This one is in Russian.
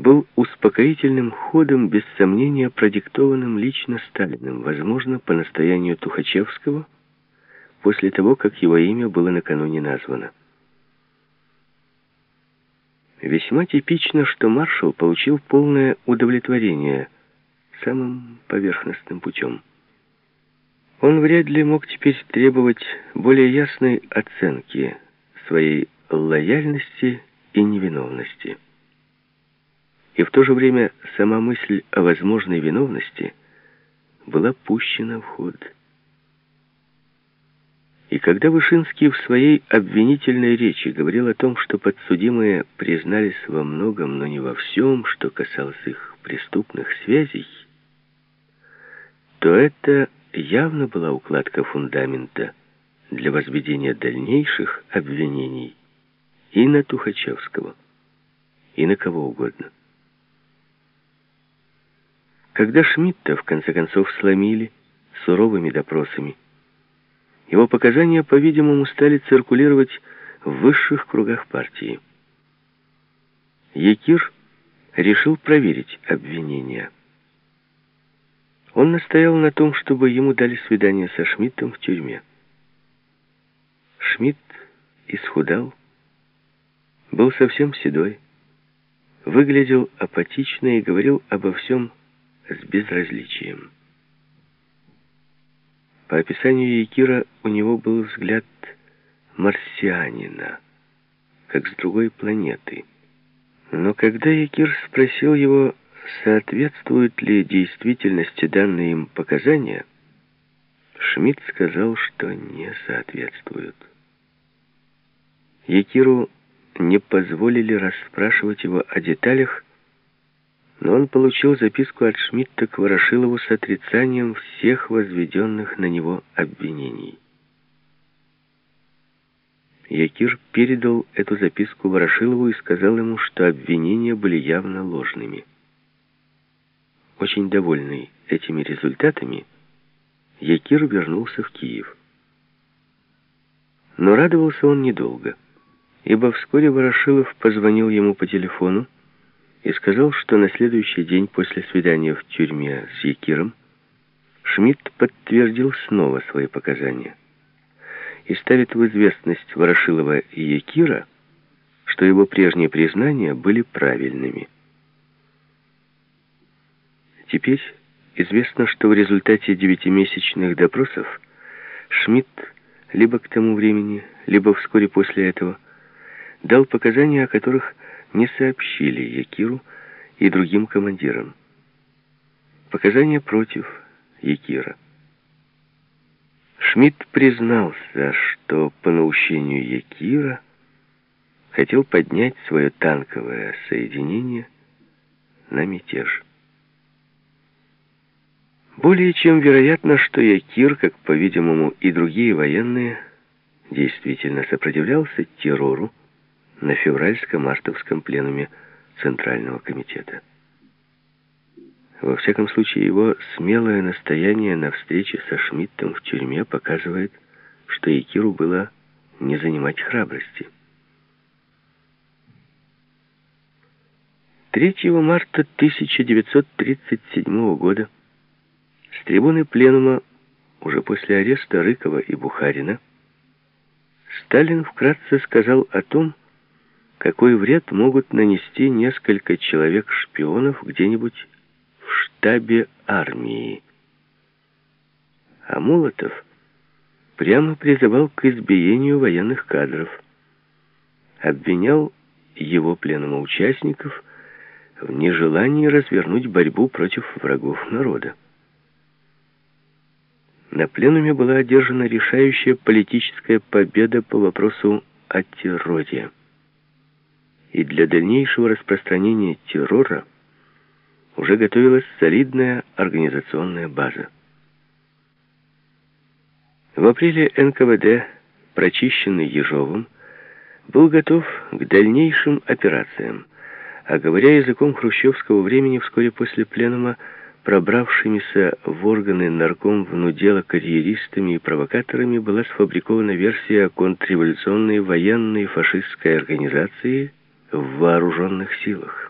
был успокоительным ходом, без сомнения продиктованным лично Сталиным, возможно, по настоянию Тухачевского, после того, как его имя было накануне названо. Весьма типично, что маршал получил полное удовлетворение самым поверхностным путем. Он вряд ли мог теперь требовать более ясной оценки своей лояльности и невиновности. И в то же время сама мысль о возможной виновности была пущена в ход. И когда Вышинский в своей обвинительной речи говорил о том, что подсудимые признались во многом, но не во всем, что касалось их преступных связей, то это явно была укладка фундамента для возведения дальнейших обвинений и на Тухачевского, и на кого угодно. Когда Шмидта в конце концов сломили суровыми допросами, его показания, по-видимому, стали циркулировать в высших кругах партии. Якир решил проверить обвинения. Он настоял на том, чтобы ему дали свидание со Шмидтом в тюрьме. Шмидт исхудал, был совсем седой, выглядел апатично и говорил обо всем с безразличием. По описанию Якира у него был взгляд марсианина, как с другой планеты. Но когда Якир спросил его, соответствуют ли действительности данные им показания, Шмидт сказал, что не соответствуют. Якиру не позволили расспрашивать его о деталях, но он получил записку от Шмидта к Ворошилову с отрицанием всех возведенных на него обвинений. Якир передал эту записку Ворошилову и сказал ему, что обвинения были явно ложными. Очень довольный этими результатами, Якир вернулся в Киев. Но радовался он недолго, ибо вскоре Ворошилов позвонил ему по телефону, и сказал, что на следующий день после свидания в тюрьме с Якиром Шмидт подтвердил снова свои показания и ставит в известность Ворошилова и Якира, что его прежние признания были правильными. Теперь известно, что в результате девятимесячных допросов Шмидт либо к тому времени, либо вскоре после этого дал показания, о которых не сообщили Якиру и другим командирам. Показания против Якира. Шмидт признался, что по наущению Якира хотел поднять свое танковое соединение на мятеж. Более чем вероятно, что Якир, как, по-видимому, и другие военные, действительно сопротивлялся террору, на февральско-мартовском пленуме Центрального комитета. Во всяком случае, его смелое настояние на встрече со Шмидтом в тюрьме показывает, что Якиру было не занимать храбрости. 3 марта 1937 года с трибуны пленума, уже после ареста Рыкова и Бухарина, Сталин вкратце сказал о том, какой вред могут нанести несколько человек-шпионов где-нибудь в штабе армии. А Молотов прямо призывал к избиению военных кадров, обвинял его пленума участников в нежелании развернуть борьбу против врагов народа. На пленуме была одержана решающая политическая победа по вопросу о терроре и для дальнейшего распространения террора уже готовилась солидная организационная база. В апреле НКВД, прочищенный Ежовым, был готов к дальнейшим операциям, а говоря языком хрущевского времени, вскоре после пленума, пробравшимися в органы нарком внудела карьеристами и провокаторами, была сфабрикована версия о контрреволюционной военной фашистской организации – в вооруженных силах.